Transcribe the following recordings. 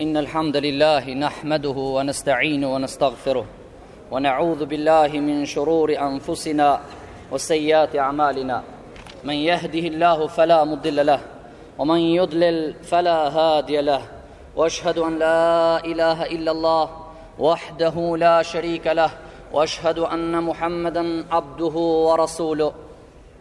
إن الحمد لله نحمده ونستعينه ونستغفره ونعوذ بالله من شرور أنفسنا وسيئات أعمالنا من يهده الله فلا مضل له ومن يضلل فلا هادي له واشهد أن لا إله إلا الله وحده لا شريك له واشهد أن محمدا عبده ورسوله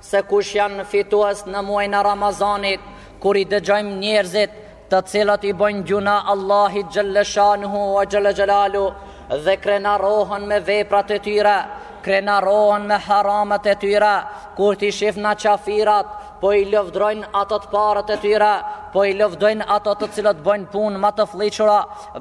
se kush janë fitues në muajin e Ramazanit kur i dëgjojmë njerëzit të cilët i bëjnë gjunah Allahit xhelle shanuhu ve xhelle xhelaluhu dhe krenarohen me veprat e tyre, krenarohen me haramat e tyre, kur t'i shifna qafirat, po i lëvdrojnë ato të parët e tyre, po i lëvdrojnë ato të cilët bëjnë punë më të fëlliqura,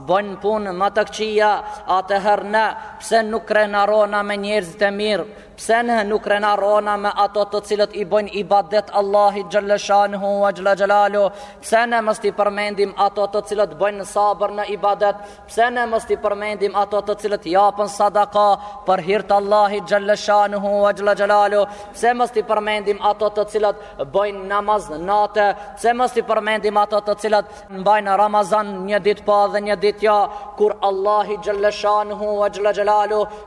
bëjnë punë më të këqija, atëherë ne pse nuk krenarona me njerëzit e mirë, Pse ne nuk krenarona me ato të cilët i bëjnë ibadet Allahit xhelle shanuhu ve xhelle xhelaluhu? Pse ne mos t'i përmendim ato të cilët bëjnë sabër në ibadet? Pse ne mos t'i përmendim ato të cilët japin sadaka për hir të Allahit xhelle shanuhu ve xhelle xhelaluhu? Pse mos t'i përmendim ato të cilët bëjnë namaz nate? Pse mos t'i përmendim ato të cilët mbajnë Ramazan një ditë po dhe një ditë jo? Kur Allahi xhelle shanuhu ve xhelle xhelaluhu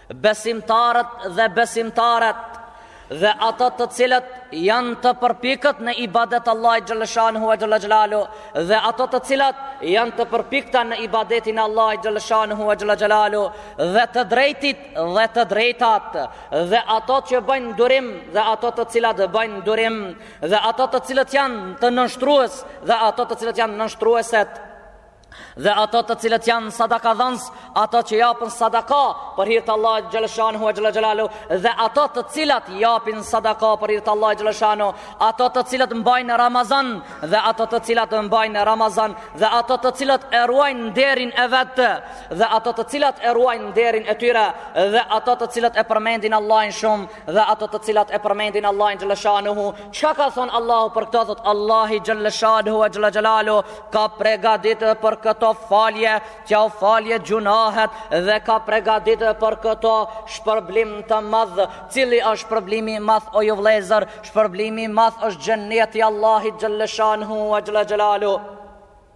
Besimtarët dhe besimtaret dhe ata të cilët janë të përpikët në ibadet Allahit xhelle shanuhu ve xhelle xhelaluhu dhe ato të cilët janë të përpikta në ibadetin e Allahit xhelle shanuhu ve xhelle xhelaluhu dhe të drejtit dhe të drejtat dhe ata që bëjnë durim dhe ata të cilët bëjnë durim dhe ata të cilët janë të nënshtrues dhe ata të cilët janë nënshtrueset Dhe ato të cilët janë sadaka dhënës, ato që japën sadaka për hir të Allahut xhelle shanuhu ve xhelle xhelaluhu dhe ato të cilat japin sadaka për hir të Allahut xhelle shanuhu, ato të cilët mbajnë Ramazan dhe ato të cilat mbajnë Ramazan dhe ato të cilët e ruajnë nderin e vet dhe ato të cilat e ruajnë nderin e tyre dhe ato të cilët e përmendin Allahin shumë dhe ato të cilat e përmendin Allahin xhelle shanuhu çka ka thon Allahu për këto thotë Allahi xhelle shanuhu ve xhelle xhelaluhu ka pregadit për këto falje që ua fal gjunahet dhe ka pregadit për këto shpërblim të madh cili është shpërblimi i madh o ju vëllezër shpërblimi i madh është xheneti Allahi xhelle shanuhu ve xhelle xhelaluhu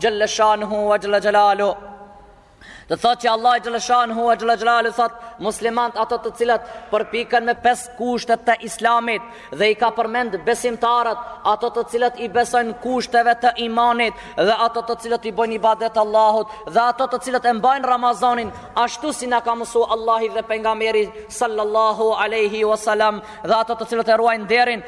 xhelle shanuhu ve xhelle xhelaluhu Të thotë që Allahi xhelle shanuhu ve xhelle xhelaluhu Thotë muslimanët ato të cilat përpiqen me pesë kushtet të islamit Dhe i ka përmend besimtarët ato të cilat i besojnë kushteve të imanit Dhe ato të cilat i bojnë ibadet Allahut Dhe ato të cilat e mbajnë Ramazanin Ashtu si na ka mësu Allahi dhe pejgamberi Salallahu alejhi ve selem Dhe ato të cilat e ruajnë nderin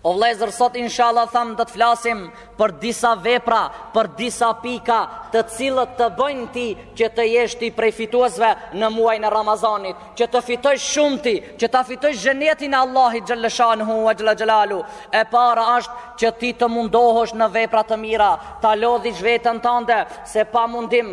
O vëllezër sot inshallah tham do të flasim për disa vepra, për disa pika të cilat të bëjnë ti që të jesh ti prej fituesve në muajin e Ramazanit, që të fitojsh shumë ti, që ta fitojsh xhenetin e Allahit xhelle shanuhu ve xhelle xhelaluhu. E para është që ti të mundohesh në vepra të mira, ta lodhish veten tande se pa mundim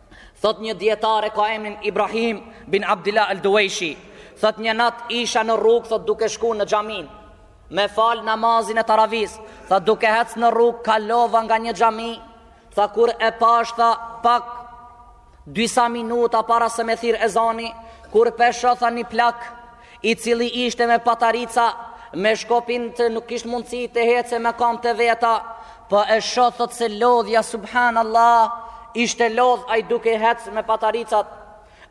Thot një dijetar e ka emnin Ibrahim bin Abdillah al-Duejshi. Thot një nat isha në rrugë thot duke shku në xhamin me fal namazin e taravis. Tha duke hec në rrugë kalova nga një xhami. Tha kur e pash tha pak disa minuta para se me thirr ezani, kur pe shoh tha një plak i cili ishte me patarica, me shkopinjtë nuk kishte mundësi të hece me kambt e veta, po e shoh thot se lodhja, subhan Allah, ishte lodh ai duke hec me pataricat,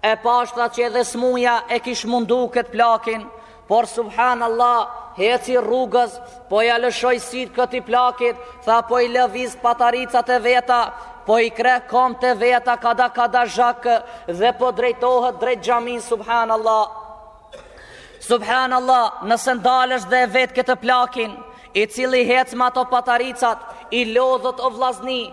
e pash tha që edhe smuja e kish mundu këtë plakin, por subhan Allah, heci rrugës, Po ja lëshoj sytë këtij plakit, tha po i lëviz pataricat e veta, po i ngreh kombt e veta kadal kadal zhag dhe po drejtohet drejt xhamis, subhanallah. Subhanallah, nëse ndalësh dhe e vet këtë plakin, i cili hec me ato pataricat, i lodhët o vllazni,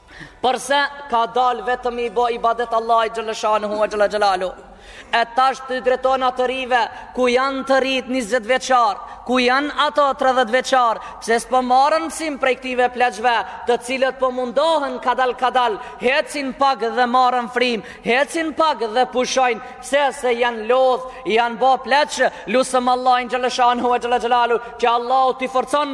Përse ka dalë vetëm t'i bo ibadet Allahit xheleshanuhu ue xhele xhelalu? E tash t'u drejtohna të rive, ku janë të rit 20 vjeçar, ku janë ato 30 vjeçar, pse s'po marrën mësim prej këtive pleqve, të cilët po mundohen kadal kadal, hecin pak dhe marrën frim, hecin pak dhe pushojnë, sepse janë lodh, janë bo pleq, lusëm Allahin xheleshanuhu ue xhele xhelalu, që Allahu t'i forcon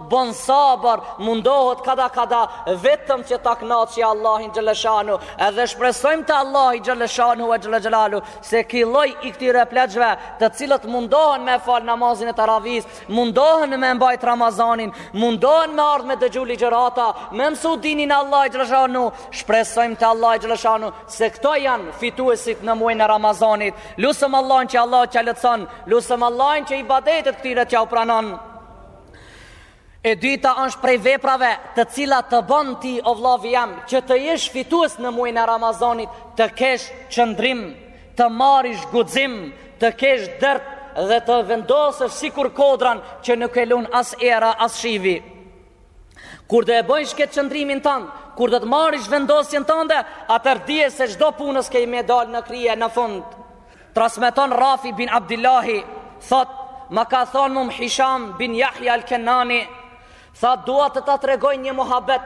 Bon sabër, mundohet kadal kadal vetëm që ta kënaqë Allahin xheleshanu, edhe shpresojmë te Allahi xheleshanu ue xhele xhelalu se ky lloj i këtyre pleqve, të cilët mundohen me fal namazin e taravis, mundohen me mbajt Ramazanin, mundohen me ardh me dëgju ligjërata, me mësu dinin e Allahit xheleshanu, shpresojmë te Allahi xheleshanu se këto janë fituesit në muajin e Ramazanit. Lusëm Allahin që Allahu t'ja letëson, lusëm Allahin që ibadetet e këtyre t'jau pranon. E dyta është prej veprave të cilat të bon ti o vllavi jem që të jesh fitues në muajin e Ramazanit, të kesh qëndrim, të marrish guxim, të kesh dert dhe të vendosësh sikur kodra që nuk e lun as era as shivi. Kur do e bojsh këtë qëndrimin tënd, kur do të marrish vendosjen tënde, atëher dije se çdo punës ke me dal në krije në fund. Transmeton Rafi bin Abdillahi, thot, ma ka thonë mum Hisham bin Jahja al-Kenani, tha dua të ta tregoj një muhabet,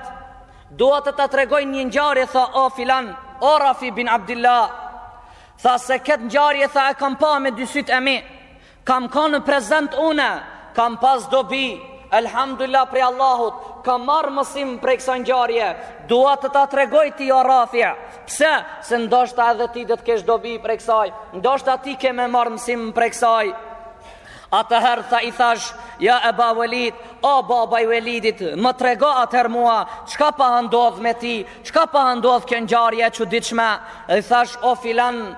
dua të ta tregoj një ngjarje, tha o filan, o Rafi bin Abdillah, tha se këtë ngjarje, tha e kam pa me dy syt e mi, Kam kanë prezent unë, kam pas dobi, elhamdulillah prej Allahut, kam marrë mësim prej kësaj ngjarje. Dua të ta tregoj ty o Rafi. Pse? Se ndoshta edhe ti do të kesh dobi prej kësaj. Ndoshta ti ke me marrë mësim prej kësaj. Atëherë tha i thash, ja Eba Velid, o baba i Velidit, më trego atëherë mua, çka paska ndodh me ty, çka paska ndodh kjo ngjarje e çuditshme, i thash, o filan,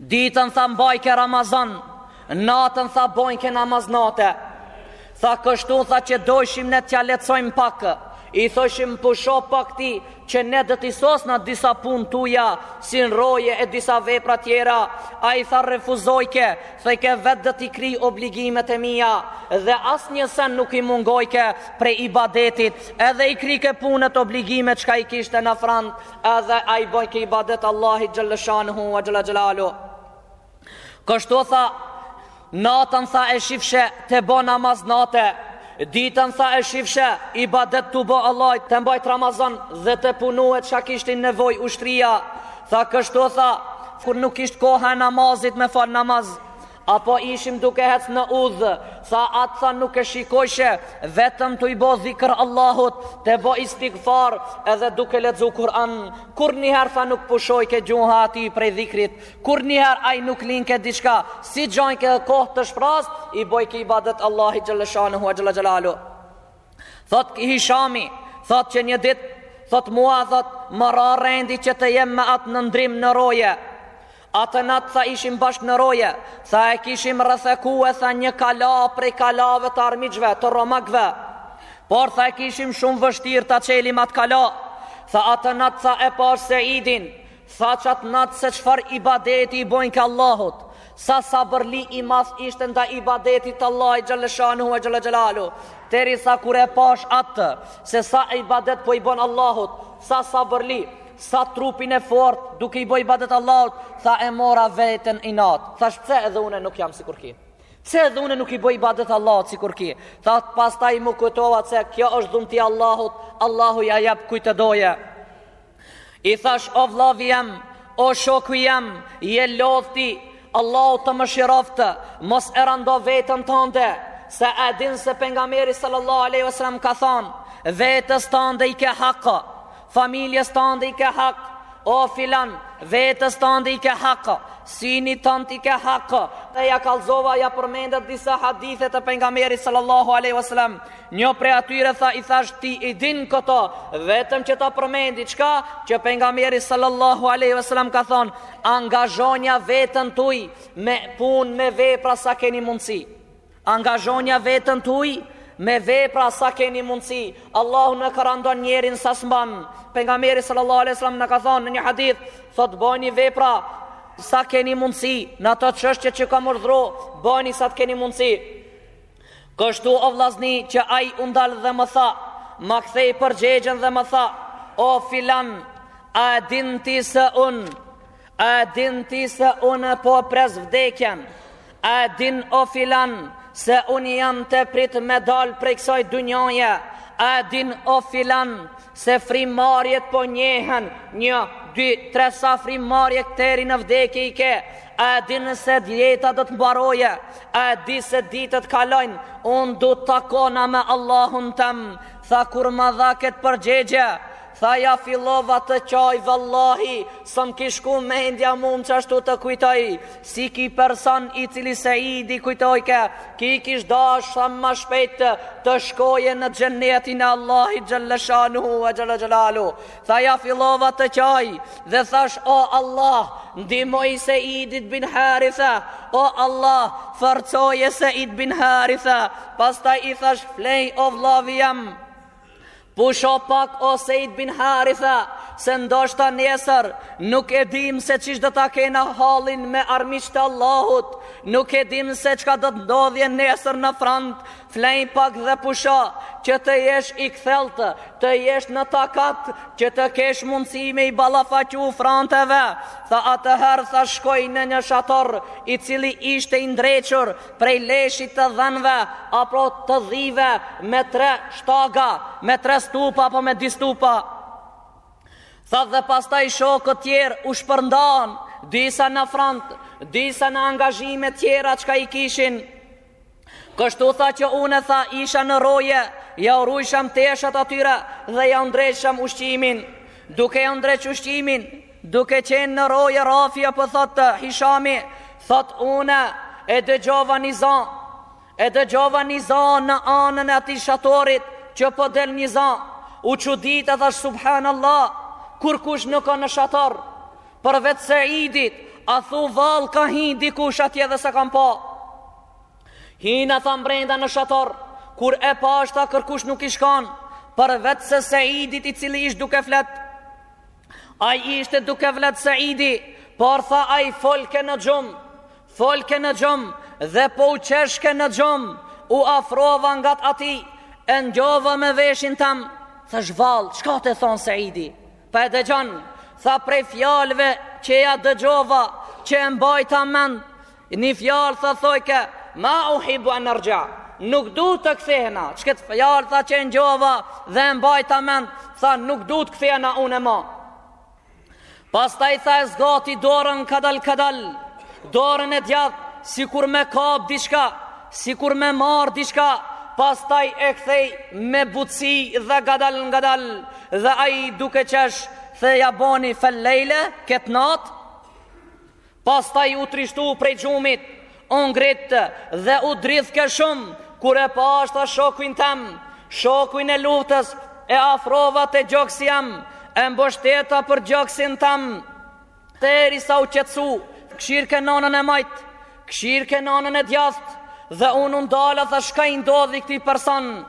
Ditën tha mbajke Ramazan, natën tha bojke namaz nate. Tha kështu tha që dojshim ne t'ia lehtsojmë pak, i thoshim pusho pak ti që ne do t'i sosna disa punë tuja, si në roje e disa vepra tjera, ai tha refuzojke, thojke vetë do t'i kry obligimet e mija, dhe asnjë sen nuk i mungojke prej ibadetit, edhe i kryke punët obligimet çka i kishte në front, Edhe ai bojke ibadet Allahit xhele shanuhu ve xhele xhelaluhu. Kështu tha, natën tha e shifshe tu bo namaz nate, ditën tha e shifshe ibadet tu bo Allahit tu mbajt Ramazan dhe tu punu atë çka kishte nevojë ushtria. Tha kështu tha, kur nuk ishte koha e namazit me fal namaz, Apo ishim duke hec në udhë, tha atë tha nuk e shikojshe, vetëm tu i bo dhikër Allahut, tu bo istigfar edhe duke lexu Kur'an. Kurrë njëherë tha nuk pushojke gjuha e atij prej dhikrit, kurrë njëherë ai nuk linke diçka, si gjojke kohë të shprazt, i bojke ibadet Allahit xhele shanuhu ve xhele xhelaluhu. Thotë ky Hishami, thotë që një ditë, thotë mua, thotë më ra rendi që të jem me atë në ndrrim në roje, Atë natë tha ishim bashkë në roje, tha e kishim rrethekue, tha një kala prej kalave të armiqve, të romakve. Por tha e kishim shumë vështirë ta çelim atë kala. Tha atë natë tha e pash Seidin, tha qatë natë se çfarë ibadeti i bojke Allahut. Sa sabërli i madh ishte ndaj ibadetit të Allahit xhele shanuhu ve xhele xhelaluhu. Derisa kur e pash atë, se sa ibadet po i bon Allahut, sa sabërli. Sa trupin e fort, duke i bo ibadet Allahut, tha e mora veten inat. Thash pse edhe unë nuk jam sikur ky. Pse edhe unë nuk i bo ibadet Allahut sikur ky. Tha pastaj m'u kujtua se kjo është dhunti e Allahut, Allahu ia jep kujt të dojë. I thash o vllavi jem, o shoku jem, je lodh ti, Allahu të mëshiroftë, mos e rando veten tënde, se e din se Pejgamberi sallallahu alejhi ve selam ka thonë, vetes tënde i ke hak, Familjes tande i ke hak O filan Vetes tande i ke hak Synit tand i ke hak Dhe ja kallzova ja përmendet disa hadithe të pejgamberit sallallahu aleyhi wasallam Një prej atyre tha i thash ti i din këto Vetëm që ta përmendi çka Që pejgamberi sallallahu aleyhi wasallam ka thon Angazhonja veten tuj Me pun me vepra sa keni mundësi Angazhonja veten tuj me vepra sa keni mundësi. Allahu nuk e randon njerin sa s'mban. Pejgamberi sallallahu alaihi sallam na ka thonë në një hadith, thot bojni vepra sa keni mundësi, në ato çështje që kam urdhru, bojni sa të keni mundësi. Kështu o vllazni që ai u ndal dhe më tha, ma kthej përgjegjen dhe më tha, o filan, a din ti se unë, A e din ti se unë po e pres vdekjen? A e din o filan se unë jam te prit me dal prej kësaj dynjoje? A e din o filan se frimarjet po njehen një, dy, tre sa frimarje ke deri në vdekje i ke? A e din se kjo jeta do të mbaroje? A e di se ditët kalojnë? Unë du të takona me Allahun tem, tha kur ma dha këtë përgjegje. Tha ja fillova të qaj vallahi s'm'ki shku mendja mu qashtu të kujtoj si ki person i cili Seidi kujtojke ki kish dash sa ma shpejt të shkoje në xhennetin e Allahit xhelle shanuhu e xhelle tha ja fillova të qaj dhe thash o Allah ndihmoje Seidin bin haritha o Allah forcoje Seid bin haritha pastaj i thash flej o vllavi jem Pusho pak o Sejd bin Haritha, se ndoshta nesër nuk e dim se qysh do ta kena hallin me armiqtë e Allahut, nuk e dim se çka do të ndodhje nesër në front, flej pak dhe pusho, që të jesh i kthelltë, të jesh në takat, që të kesh mundësi me i ballafaqu fronteve. Tha atëherë tha shkoj në një shator i cili ishte i ndrequr prej leshit të dhenve apo të dhive me tre shtaga, me tre stupa apo me dy stupa. Tha dhe pastaj shokët tjerë u shpërndan, disa në front, disa në angazhime tjera çka i kishin. Kështu tha që unë tha isha në roje, jau rujsham teshat atyre dhe jau ndreqsham ushqimin. Duke ja ndreq ushqimin, Duke qenë në roje rrafia po thotë Hishami, thotë unë e dëgjova një za, e dëgjova një za në anën e atij shatorit që po del një za. U çudita thashë subhanallah, kurkush nuk ka në shator. Përveç Seidit, a thu vall ka hi dikush atje dhe s'e kam pa. Hina tha mbrenda në shator, kur e pashta kërkush nuk ish kanë, përveç se Seidit i cili ish duke flet. Ai ishte duke flet Seidi, por tha ai folke në gjumë, folke në gjumë dhe po u qeshke në gjumë, u afrova ngat atij, e ngjova me veshin tem, thash vall, çka t'u thonë Seidi? Pa e dëgjon, tha prej fjalëve që ja dëgjova, që e mbajta mend, Një fjalë tha thojke, ma uhibu en ergja, nuk du të kthehena, qe këtë fjalë tha që e ngjova dhe e mbajta mend, tha nuk du të kthehena unë ma. Pastaj tha e zgati dorën kadal kadal, dorën e djathtë, sikur me kap diçka, sikur me marrë diçka, pastaj e kthej me butsi dhe ngadal ngadal, dhe ai duke qesh, dhe ja boni fellejle, këtë natë, Pastaj u trishtu prej gjumit, u ngrit dhe u dridhke shumë, kur e pashta shokun tem, shokun e luftës, e afrova te gjoksi jem, e mbështeta për gjoksin tem, derisa u qetësu, këqyrke n'anën e majtë, këqyrke n'anën e djathtë, dhe unë u ndala thash çka i ndodhi këtij person.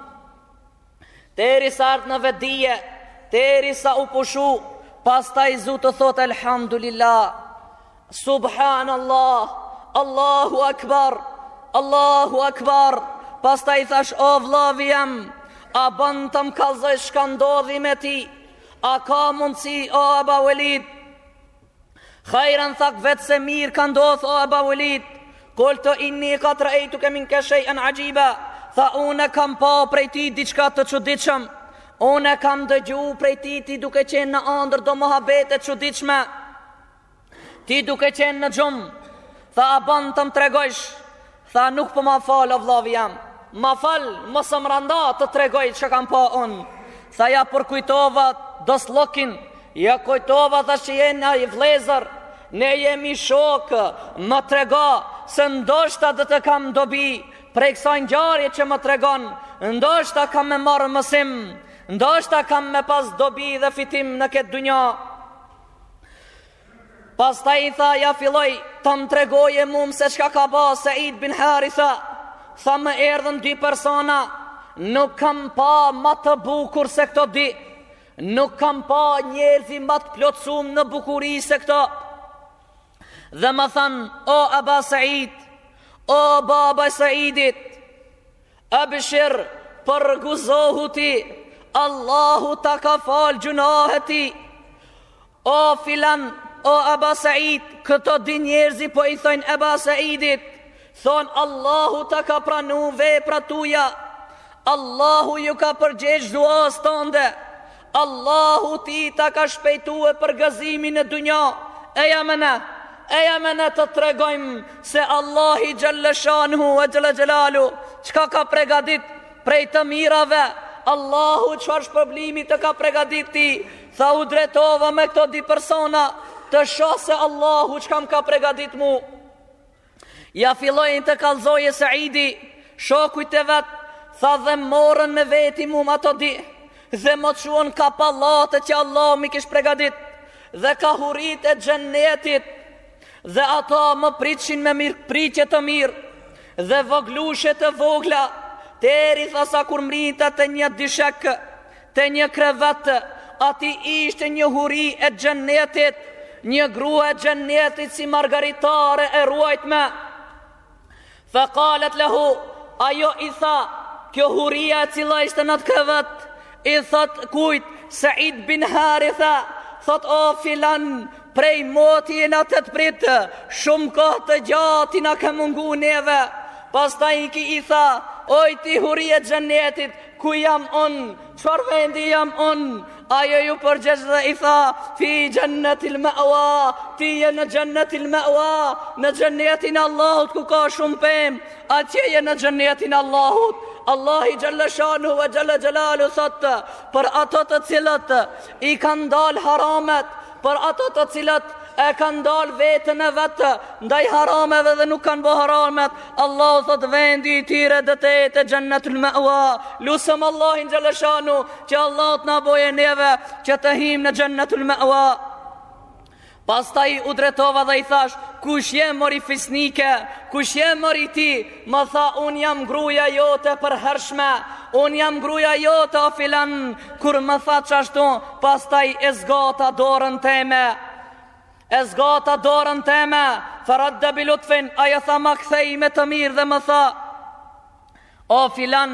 Derisa erdh në vetëdije, derisa u pushu, pastaj zu të thotë Elhamdulillah, Subhanallah, Allahu Akbar, Allahu Akbar, pastaj thashë o vllavi jem, a ban të më kallzojsh çka ndodhi me ti, a ka mundësi o Eba Velid, Hajran tha veçse mirë ka ndodhë o Eba Velid, kultu inni kad reejtu minke shejen agjiba, tha unë kam pa prej ti diçka të çuditshëm, unë kam dëgju prej ti ti duke qenë në andër do muhabete çuditshme, ti duke qenë në gjumë, tha a ban të më tregojsh, Tha nuk po ma fal o vllavi jem. Ma fal, mos më randa të tregoj çka kam pa unë. Tha ja përkujtova dostllëkin, ja kujtova tha që jena vllezër, ne jemi shokë, më trego se ndoshta do të kam dobi, prej kësaj ngjarje që më tregon, ndoshta kam me marrë mësim, ndoshta kam me pas dobi dhe fitim në këtë dynja. Pastaj i tha, ia filloi të më tregojë mumë se çka ka ba Seid bin Haritha. Tha më erdhën dy persona, nuk kam pa ma të bukur se këto dy. Nuk kam pa njerëzi ma të plotësum në bukuri se këto. Dhe më thanë, o Aba Said, o baba e Saidit, Abshir, përgëzohu ti, Allahu ta ka fal gjynahet ty. O filan, o Aba Said, këto dy njerëzi po i thojnë Aba Saidit, thonë Allahu ta ka pranu veprat tuja, Allahu iu ka përgjegjë duas tënde, Allahu ty ta ka shpejtue përgëzimin në dynja Eja me ne, eja me ne të tregojmë Se Allahu xhel-le shanuhu ue xhel-le xhelalu Çka ka pregadit prej të mirave Allahu çfarë shpërblimi të ka pregadit ty Tha u drejtova me këto dy persona Të shoh se Allahu çka më ka pregadit mu Ia fillon të kallzojë Seidi shokut të vet, tha dhe morën me veti mum ato dy, dhe më çuan ka pallatet që Allahu m'i kish pregadit, dhe ka huritë e xhennetit, dhe ata më pritshin me mirëpritje të mirë, dhe voglushe të vogla, teri tha sa kur mrita te një dyshek, Te një krevet aty ishte një huri e xhennetit, një grua e xhennetit si margaritare e ruajtme. Fe kalet lehu, ajo i tha, kjo huria e cila ishte n'at krevet, i thotë kujt, Said bin Haritha, thotë o filan, prej moti jena tu të pritë, shumë kohë të gjati na ke mungu neve. Pastaj ky i tha, oj ti huri e xhennetit, Ku jam unë, çfarë vendi jam unë, ajo iu përgjegj dhe i tha, fi xhennetil me'ua, ti je në xhennetil me'ua, në xhennetin e Allahut ku ka shumë pemë, atje je në xhennetin e Allahut, Allahu xhel-le shanuhu ue xhel-le xhelalu thotë, për ato të cilët i kanë ndalë haramet, Për ato të cilët e kanë ndalë veten e vet ndaj harameve dhe nuk kanë bo haramet, Allahu thotë vendi i tyre do të jetë xhennetul me'ua. Lusim Allahin xhel-le shanuhu që Allahu të na bojë neve që të hymë në xhennetul me'ua. Pastaj iu drejtova dhe i thashë, kush je mori fisnike, kush je mori ti, Më tha unë jam gruja jote e përhershme, unë jam gruja jote o filan, kur më tha qashtu, pastaj e zgata dorën teme. E zgata dorën teme, fe raddet bi lutfin, ajo tha ma kthej me të mirë dhe më tha, o filan,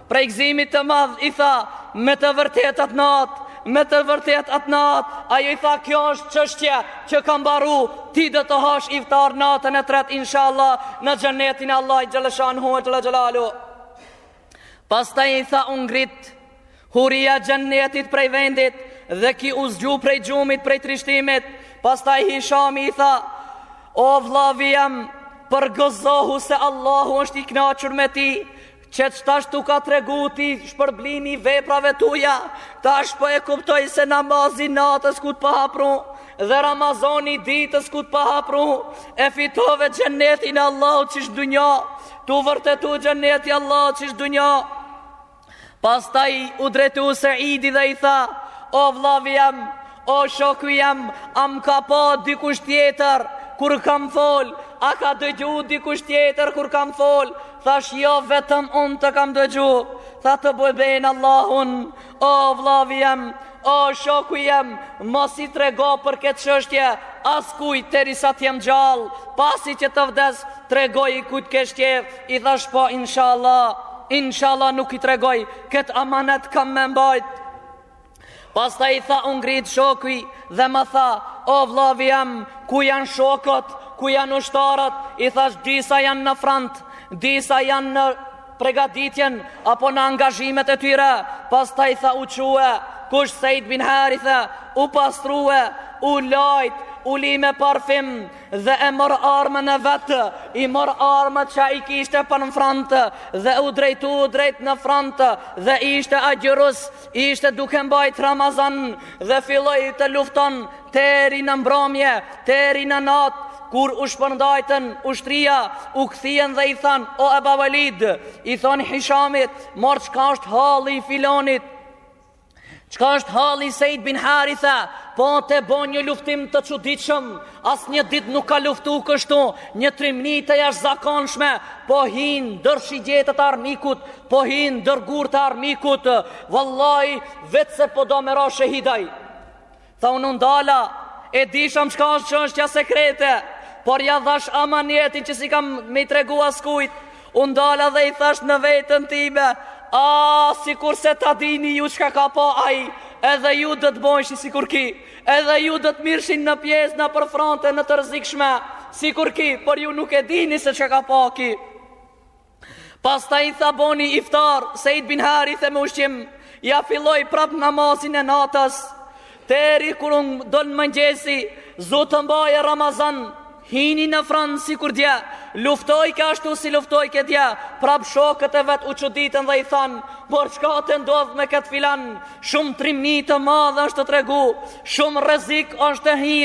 Prej gëzimit të madh i tha, me të vërtetë atë natë, me të vërtetë atë natë, ajo i tha kjo është çështje që ka mbaru, ti do të hash iftar natën e tretë inshallah në xhenetin e Allahit xhele shanuhu ve xhele xhelaluhu. Pastaj i tha u ngrit huria e xhenetit prej vendit dhe ki u zgju prej gjumit prej trishtimit. Pastaj Hishami i tha o vllavi jem përgëzohu se Allahu është i kënaqur me ti Qe tash t'u ka tregu ty shpërblimi i veprave tuja, tash po e kuptoj se namazi natës ku të paska pru dhe Ramazani i ditës ku të paska pru, e fitove xhenetin e Allahut qysh n'dunja, t'u vërtetu xheneti i Allahut qysh n'dunja. Pastaj u drejtu Seidi dhe i tha, o vllavi jem, O shoku jem, a më ka pa dikush tjetër kur kam fol? A ka dëgju dikush tjetër kur kam fol? Thashë jo vetëm unë të kam dëgju. Tha të boj be në Allahun, o vllavi jem, o shoku jem, mos i trego për këtë çështje askujt teri sa t'jem gjallë, pasi që të vdes, tregoji kujt ke qef, i thashë po inshallah, inshallah nuk i tregoj, këtë amanet kam me mbajt. Pastaj i tha u ngrit shoku dhe më tha, o vllavi jem, ku janë shokët, ku janë ushtarët, i thashë disa janë në front, disa janë në pregaditjen apo në angazhimet e tyre, pastaj tha u çue, kush Seid bin Haritha, u pastrue, u lajt, u ly me parfim dhe e mor armën e vet, i mor armët që i kishte për në front dhe u drejtu drejt në front dhe ishte agjërus, Ishte duke mbajt Ramazan dhe filloi të lufton deri në mbrëmje, deri në natë, kur u shpërndajtën ushtria, u kthyen dhe i thanë, o Eba Valid, i thon Hishamit, mor çka është halli i filonit, çka është halli i Seid bin Haritha, po e bo një luftim të çuditshëm, Asnjë ditë nuk ka luftu kështu, një trimni të jashtëzakonshme, po hin ndër shigjeta të armikut, po hin ndër gurë të armikut, vallahi, vetëm se po do me ra shehid ai. Tha unë u ndala, e disham çka është çështja sekrete, por ja dhashë amanetin që s'i kam me i tregu askujt, u ndala dhe i thashë në veten time, a, sikurse ta dini ju çka ka pa ai, edhe ju do të bojshi sikur ki. Edhe ju do të mirshit pjesë nëpër fronte më të rrezikshme, sikur ki, por ju nuk e dini se çka ka pa ki. Pastaj tha boni iftar Seid bin Harithe me ushqim, ja filloj prap namazin e natës, teri kur u nda mëngjesi, zu të mbajë Ramazan, Hini në front sikur dje, luftojke ashtu si luftojke dje, prap shokët e vet u çuditën dhe i thanë, por çka tu ndodh me këtë filan, shumë trimni të madhe është tu tregu, shumë rrezik është tu hi,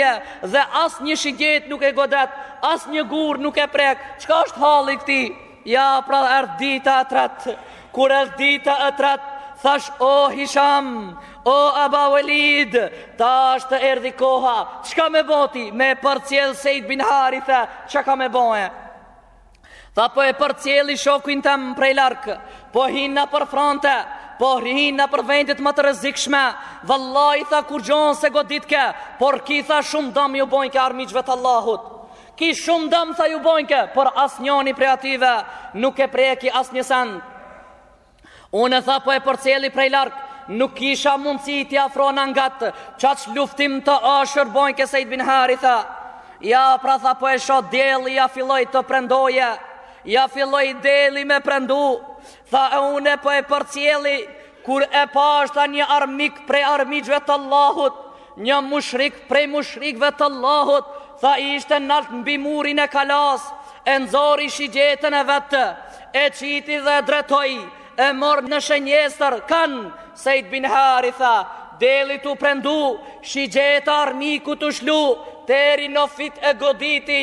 dhe asnjë shigjetë nuk e godet, asnjë gur nuk e prek, çka është halli i këtij? Ja pra erdh dita e tretë, kur erdh dita e tretë, thashë o Hisham, o Aba Welid, tash të erdhi koha, çka me bo ti, me përcjell Seid bin Harithe, çka ka me bo? Tha po e përcjelli shokun tem prej larg, po hin nëpër fronte, po hin nëpër vendet më të rrezikshme, vallai tha kurgjo s'e goditke, por ky tha shumë dam ju bojke armiqve të Allahut. Ky shumë dam tha ju bojke, por asnjoni prej atyve nuk e preki asnjë send. Unë e tha po e përcjelli prej larg, nuk kisha mundësi t'i afrohna ngat, qaq luftim të ashpër bojke Seid bin Haritha. Ja pra tha po e shoh dielli ja filloi të prendojë, ja filloi dielli me prendu, Tha e unë po e përcjelli, kur e pashë tha një armik prej armiqve të Allahut, një mushrik prej mushrikëve të Allahut, tha ishte nalt mbi murin e kalasë, e nxori shigjetën e vet, e qiti dhe e drejtoi, e mor në shenjestër, kanë, Seid bin Haritha, dielli tu prendu, shigjeta armikut u shlu, deri në fyt e goditi,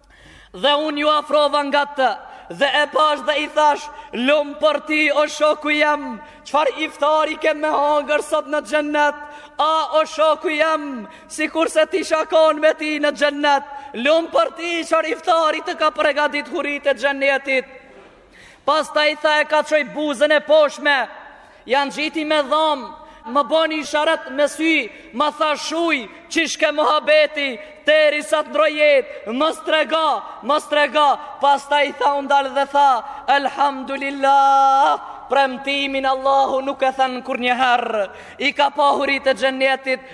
Dhe unë ju afrova ngat, dhe e pashë dhe i thashë, lum për ty o shoku jem, çfarë iftari ke me hangër sot në xhenet, a o shoku jem, sikur të isha kon me ty në xhenet, lum për ty çfarë iftari të ka pregatit huritë e xhenetit. Pastaj tha e kafshoi buzën e poshme, ja ngjiti me dhamë, më boni isharet me sy, më tha shuj, qysh ke muhabeti, derisa të ndrroj jetë, mos trego, mos trego, pastaj tha u ndal dhe tha, Elhamdulillah, premtimin Allahu nuk e then kurrnjëherë, i ka pa huritë e xhenetit,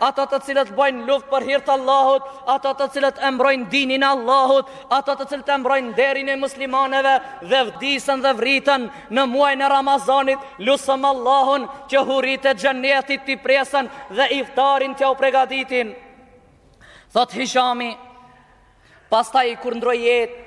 Ata të cilët bojnë luftë për hir të Allahut, ata të cilët e mbrojnë dinin e Allahut, ata të cilët e mbrojnë nderin e muslimaneve dhe vdesin dhe vriten në muajin e Ramazanit, lusim Allahun që huritë e xhenetit t'i presin dhe iftarin t'jau pregatitin. Thotë Hishami, pastaj kur ndrroi jetë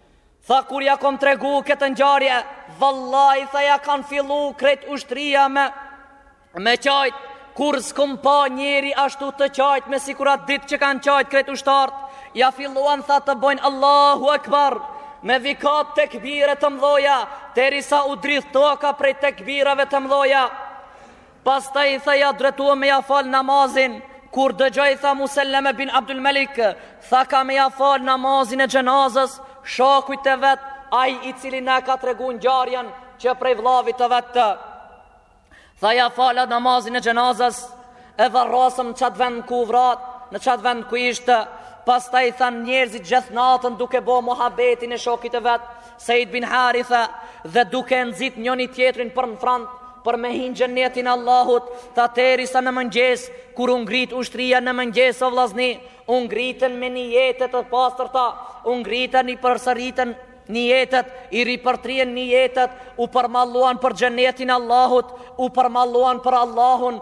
Tha kur ja kom tregu këtë ngjarje, vallai tha ja kanë fillu krejt ushtria me me qajt, kurrë s'kom pa njeri ashtu tu qajt më sikur at ditë që kanë qajt krejt ushtarët, ja filluan tha të bojnë Allahu Ekber, me vikat tekbire të mdhoja, derisa u dridh toka prej tekbireve të mdhoja. Pastaj tha ja drejtua me ja fal namazin, kur dëgjoi tha Muselleme bin Abdul Malik, tha ka me ja fal namazin e xhenazës, shokut të vet, ai i cili na ka tregu ngjarjen që prej vllavit të vet. Tha ja fala namazin e xhenazës, e varrosëm në çat vend ku u vra, në çat vend ku ishte, pastaj tha njerëzit gjithë natën duke bo muhabetin e shokit të vet, Sejd bin Haritha dhe duke e nxit njëri tjetrin për në front për me hi n'xhennetin e Allahut, tha teri sa në mëngjes, kur u ngrit ushtria në mëngjes o vllazni, u ngritën me nijete të pastërta, u ngritën i përsëritën nijetet, i ripërtrien nijetet, u përmalluan për xhennetin e Allahut, u përmalluan për Allahun,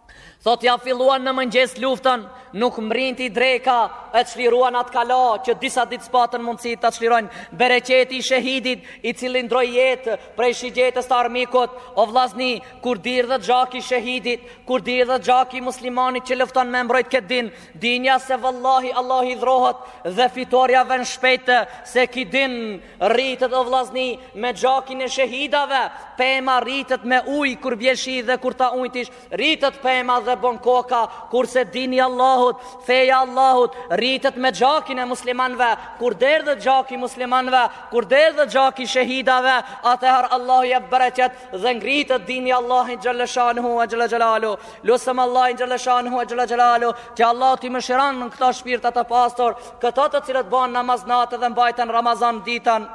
Thotë ja filluan në mëngjes luftën, nuk mrrijti dreka, e çliruan atë kala që disa ditë s'patën mundësi ta çlirojnë bereqeti i shehidit, i cili ndrroi jetë prej shigjetës të armikut, o vllazni, kur derdhet gjaki i shehidit, kur derdhet gjaki i muslimanit që lëfton me mbrojt këtë din, dinie se vallahi Allahi hidhrohet dhe fitorja vjen shpejt se ky din Rritet o vllazni me gjakin e shehidave, pema rritet me ujë kur bje shi dhe kur ta ujtish, rritet pema dhe bon koka, kurse dini i Allahut, feja e Allahut, rritet me gjakin e muslimanve, kur derdhet gjaki i muslimanve, kur derdhet gjaki i shehidave, atëher Allahu jep bereqet dhe ngritet dini i Allahit xhel-le shanuhu ue xhel-le xhelaluhu, lusim Allahin xhel-le shanuhu ue xhel-le xhelaluhu, që Allahu t'i mëshiron këta shpirtat e pastër, Këta të cilët bënë namaz natë dhe mbajtën Ramazan ditën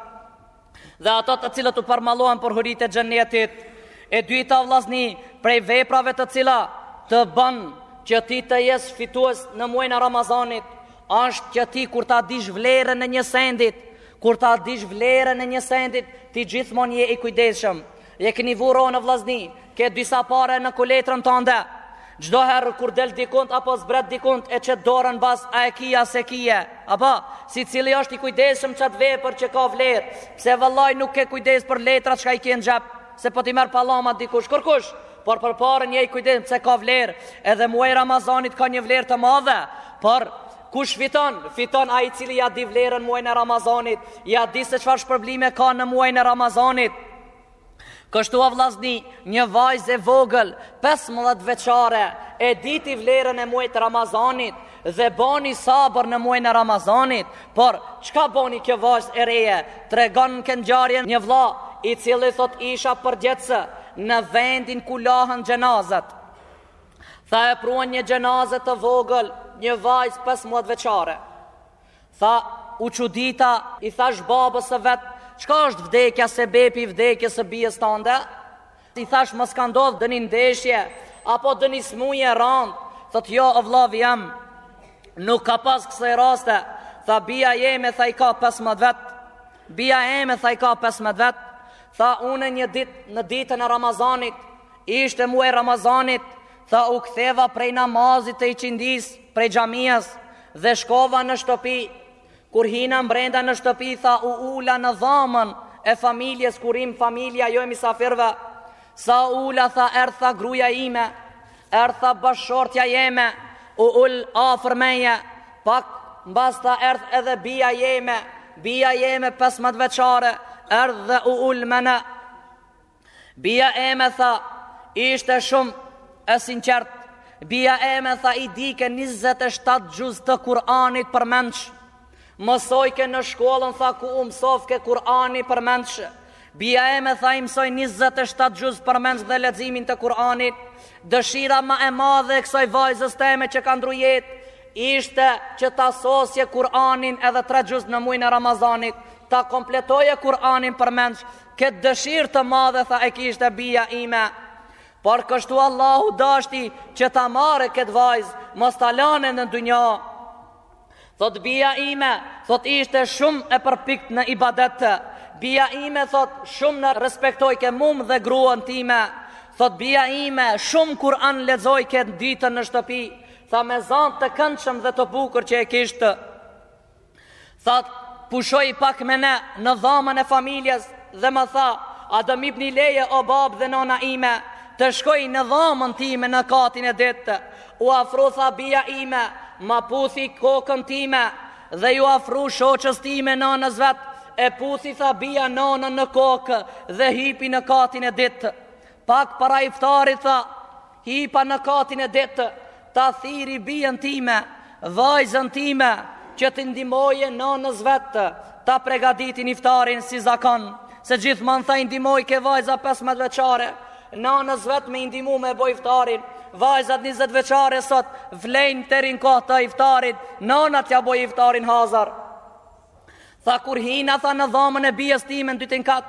dhe ata të cilët u përmalluan për hurit e xhennetit. E dyta vllazni, prej veprave të cilat të bën që ti të jesh fitues në muajin e Ramazanit, është që ti kur ta dish vlerën e një sendit, kur ta dish vlerën e një sendit, ti gjithmonë je i kujdesshëm. E keni vu roe o vllazni, ke disa pare në kuletën tënde. Çdo herë kur del dikund apo zbret dikund e qet dorën bash a e ki a s'e ki. Apo, secili është i kujdesshëm çat vepër që ka vlerë, pse vallahi nuk ke kujdes për letrat çka i ke në xhep, se po t'i merr pallama dikush, kërkush, por për parën je i kujdesshëm pse ka vlerë. Edhe muaji i Ramazanit ka një vlerë të madhe, por kush fiton? Fiton ai i cili ja di vlerën muajin e Ramazanit, ja di se çfarë shpërblime ka në muajin e Ramazanit. Kështu o vllazni, një vajzë e vogël, 15 vjeçare, e diti vlerën e muajit të Ramazanit dhe boni sabër në muajin e Ramazanit, por çka boni kjo vajzë e reje? Tregon kët ngjarje një vëlla, i cili thot isha përgjegjës në vendin ku lahen xhenazat. Tha e pruan një xhenaze të vogël, një vajzë 15 vjeçare. Tha, U çudita, i thash babës së vet, çka është vdekja sebepi i vdekjes së bijës tënde? I thash, mos ka ndodh dëni ndeshje apo dëni smuje e randë. Thot, jo o vllavi jem. Nuk ka pas kësaj raste. Tha bija jeme, tha i ka 15 vet. Bija jeme, tha i ka 15 vet. Tha unë një ditë në ditën e Ramazanit, ishte muaj Ramazanit, Tha u ktheva prej namazit të iqindis prej xhamias dhe shkova në shtëpi. Kur hina mbrenda në shtëpi tha u ula në dhamën e familjes ku rrim familja jo e misafirve. Sa u ula tha erdh tha gruja ime, erdh tha bashkëshortja jeme, u ul afër meje, pak mbas tha erdh edhe bija jeme, bija jeme 15 veçare, erdh dhe u ul me ne. Bija eme tha, ishte shumë e sinqert. Bija eme tha i dike 27 gjuz të Kur'anit përmendsh. Mësojke në shkollën tha ku u mësojke Kur'ani përmendsh. Bija eme tha i mësoj 27 gjuz përmendsh dhe leximin të Kur'anit. Dëshira ma e madhe e kësoj vajzës teme që ka ndru jetë, ishte që ta sosje Kur'anin edhe tre gjuz në mujin e Ramazanit, ta kompletoje Kur'anin përmendsh, Ketë dëshirë të madhe tha e kishte bija ime, por kështu Allahu dashti që ta marre ketë vajzë, mos ta lane në dynja. Thot bija ime, thot ishte shumë e përpikt në ibadet. Bija ime thot shumë na respektojke mu dhe gruan time. Thot bija ime, shumë Kur'an lexojke ditën në shtëpi, tha me zan të kandshëm dhe të bukur që e kishte. Tha, pushoi pak me ne në dhamën e familjes dhe më tha, a do më ipni leje o babë dhe nana ime, të shkoj në dhamën time në katin e ditë, u afru tha bija ime, ma puthi kokën time dhe ju afru shoqes time nanës vet, e puthi tha bija nanën në kokë dhe hipi në katin e ditë. Pak para iftarit tha, Hipa në katin e ditë ta thirri bijën time, vajzën time, që t'i ndihmoje nanës vet ta pregaditin iftarin si zakon, se gjithmonë tha i ndihmojke vajza pesëmbëdhjetë veçare, nanës vet me i ndihmu me bo iftarin, vajzat njëzet veçare sot flejnë deri në kohë të iftarit, nana t'ja bojë iftarin hazër. Tha kur hina tha në dhamën e bijës time në t'dytin kat,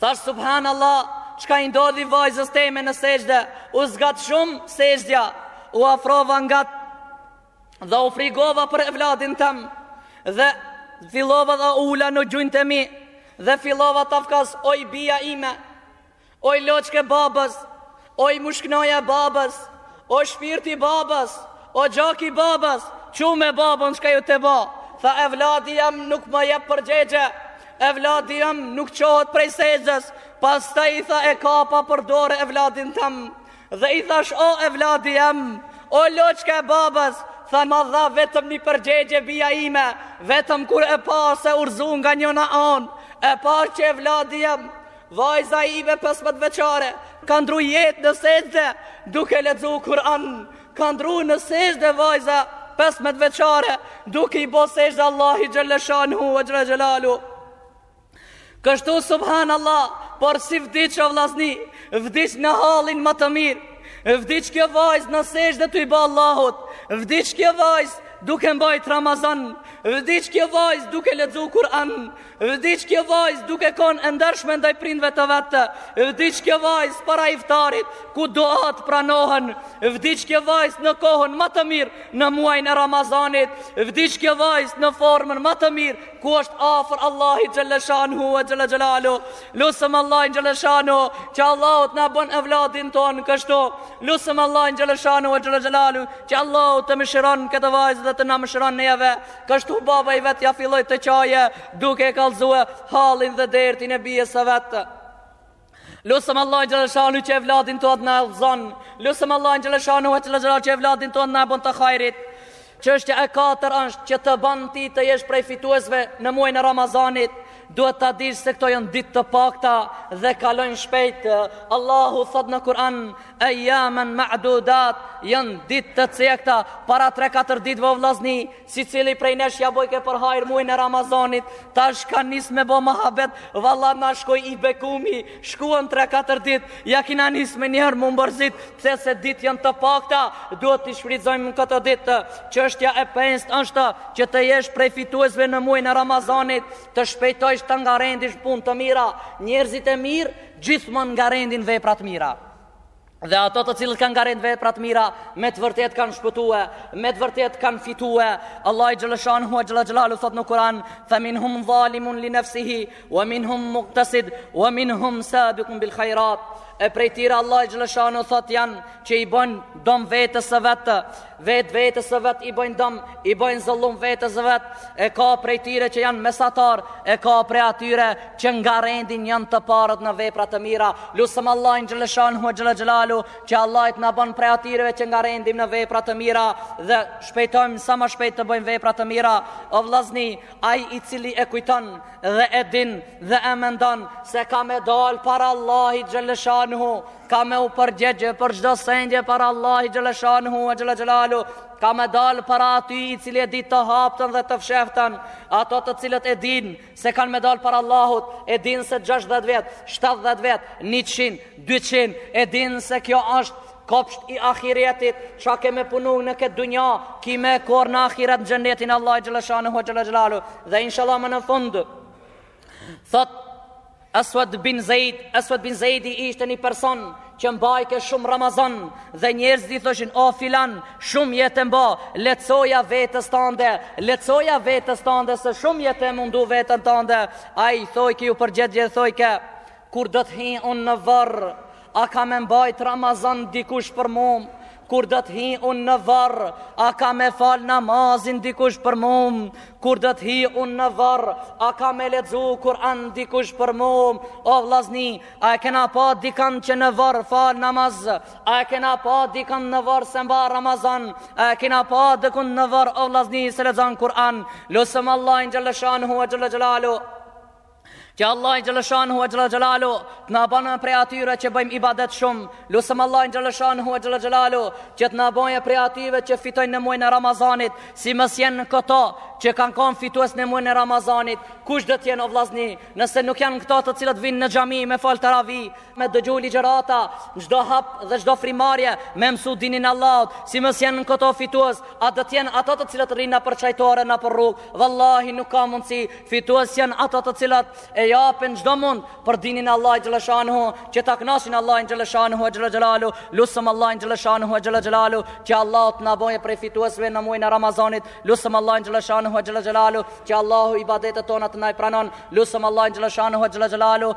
Thash subhanallah, çka i ndodhi vajzës teme në sexhde, u zgat shumë sexhdja, u afrova ngat dhe u frigova për evladin tem dhe fillova u ula në gjunjët e mi dhe fillova ta thrras oj bija ime, oj loçkë e babës, Oj mushknoja e babës, o shpirt i babës, o gjak i babës, çu me babën çka je tu ba. Tha evladi jem nuk më jep përgjegje. Evladi jem nuk çohet prej sexhdes. Pastaj tha e kapa për dorë evladin tem. Dhe i thash o evladi jem, o loçka e babës, tha ma dha vetëm një përgjegje bija ime, vetëm kur e pa se u rrzu nga njona anë, e pa që evladi jem, Vajza ime pesëmbëdhjetë vjeçare ka ndru jetë në sexhde duke lexu Kur'an. Ka ndru në sexhde vajza pesëmbëdhjetë vjeçare duke i bo sexhde Allahit xhele shanuhu ve xhele xhelaluhu. Kështu subhanallah, por si vdiq o vllazni, vdiq në hallin më të mirë. Vdiq kjo vajzë në sexhde tu i ba Allahut Vdiq kjo vajzë duke mbajt Ramazan Vdiq kjo vajzë duke lexu Kur'an Vdiq kjo vajzë duke kon e ndershme ndaj prindve të vetë Vdiq kjo vajzë para iftarit ku duat pranohen Vdiq kjo vajzë në kohën më të mirë në muajin e Ramazanit Vdiq kjo vajzë në formën më të mirë ku është afër Allahit xhele shanuhu e xhele xhelaluhu Lusim Allahin xhele shanuhu që Allahu t'na bon evladin tonë kështu Lusim Allahin xhele shanuhu e xhele xhelaluhu që Allahu të mëshiron këtë vajzë dhe të na mëshiron neve Kështu baba i vet ja filloi të qajë duke e kallëzue hallin dhe dertin e bijës së vet. Lusim Allahin xhele shanuhu që evladin tonë t'na e udhzon Lusim Allahin xhele shanuhu e xhele xhelaluhu që evladin tonë t'na e bon të hajrit Çështja e katërt është që të ban ti të jesh prej fituesve në muajin e Ramazanit Duhet ta dish se këto janë ditë të pakta dhe kalojnë shpejt. Allahu thot në Kur'an, "Ayyaman ma'dudat", janë ditë të cekta, para 3-4 ditëve o vllazni, secili prej nesh ja bojke për hajr muajin e Ramazanit, tash ka nis me bo muhabet, valla na shkoi i bekumi, Shkuan tre katër ditë, ja kina nisë menjëherë m'u mërzit, pse se ditë janë të pakta, duhet t'i shfrytzojmë këto ditë. Çështja e pestë është që të jesh prej fituesve në muajin e Ramazanit, të shpejtojsh të ngarendish n'punë të mira, njerëzit e mirë gjithmonë ngarendin n'vepra t'mira. Dhe ato të cilët kanë ngarend n'vepra të mira, me të vërtet kanë shpëtue, me të vërtet kanë fitue. Allahi xhele shanuhu e xhele xhelaluhu thot në Kur'an, fa min hum dhalimun li nefsihi, wa min hum muktasid, wa min hum sabikun bil khajrat. E prej tyre Allahi xhele shanuhu thot janë që i bojnë dom vetes së vetë, Vetë vetes së vetë i bëjnë dëm, i bëjnë zullum vetes së vetë, e ka prej tyre që janë mesatar, e ka prej atyre që ngarendin janë të parët në vepra të mira. Lusim Allahin xhele shanuhu e xhele xhelaluhu, që Allahi të na bon prej atyre që ngarendim në vepra të mira dhe shpejtojmë sa më shpejt të bëjmë vepra të mira. O vllazni, ai i cili e kujton dhe e din dhe e mendon se ka me dal para Allahit xhele shanuhu, ka me u përgjegjë për çdo sendje para Allahit xhelleshanuhu ue xhelle xhelaluhu, ka me dal para atij i cili e di të haptën dhe të fshehtën, ato të cilët e din se kanë me dal para Allahut, e din se 60 vjet, 70 vjet, 100, 200, e din se kjo është kopsht i ahiretit, ça ke me punu në këtë dunja, ki me korr në ahiret në xhenetin e Allahit xhelleshanuhu ue xhelle xhelaluhu. Dhe inshallah më në fund Thotë Aswad bin Zejd, Aswad bin Zejdi ishte një person që mbajke shumë Ramazan dhe njerëzit i thoshin o filan shumë je tu e mba lehtsoja vetes tande lehtsoja vetes tande se shumë je tu e mundu veten tande ai thojke ju përgjegjke thojke kur do të hi unë në vorr A ka me mbajt Ramazan dikush për mum Kur do të hi unë në varr A ka me fal namazin dikush për mum Kur do të hi unë në varr A ka me lexu Kuran dikush për mum O vllazni A e kena pa dikan që në varr fal namaz A e kena pa dikan në varr se mba Ramazan A e kena pa dikun në varr O vllazni se lexon Kuran Lusëm Allahin xhelleshanuhu ue xhelle xhelaluhu Që Allahi xhelleshanuhu ue xhelle xhelaluhu Të na banë prej atyre që bëjmë ibadet shumë Lusëm Allahin xhelleshanuhu ue xhelle xhelaluhu Që të na bojë prej atyre që fitojnë në muajin e Ramazanit Si mos jenë këto që kanë kanë fitues në muajin e Ramazanit Kush do të jenë o vllazni Nëse nuk janë këto të cilët vinë në xhami me falë teravi me dëgju ligjërata, çdo hap dhe çdo frymarrje, me mësu dinin e Allahut, si mos jenë këto fitues, a do të jenë ata të cilët rrinë nëpër çajtore nëpër rrugë, vallahi nuk ka mundësi, fitues janë ata të cilët e japin çdo mund për dinin e Allahut xhelleshanuhu, që ta kënaqin Allahin xhelleshanuhu xhelle xhelaluhu, lusëm Allahin xhelleshanuhu xhelle xhelaluhu, që Allahu të na bëjë prej fituesve në muajin e Ramazanit, lusëm Allahin xhelleshanuhu xhelle xhelaluhu, që Allahu ibadetet tona të na i pranon, lusëm Allahin xhelleshanuhu xhelle xhelaluhu,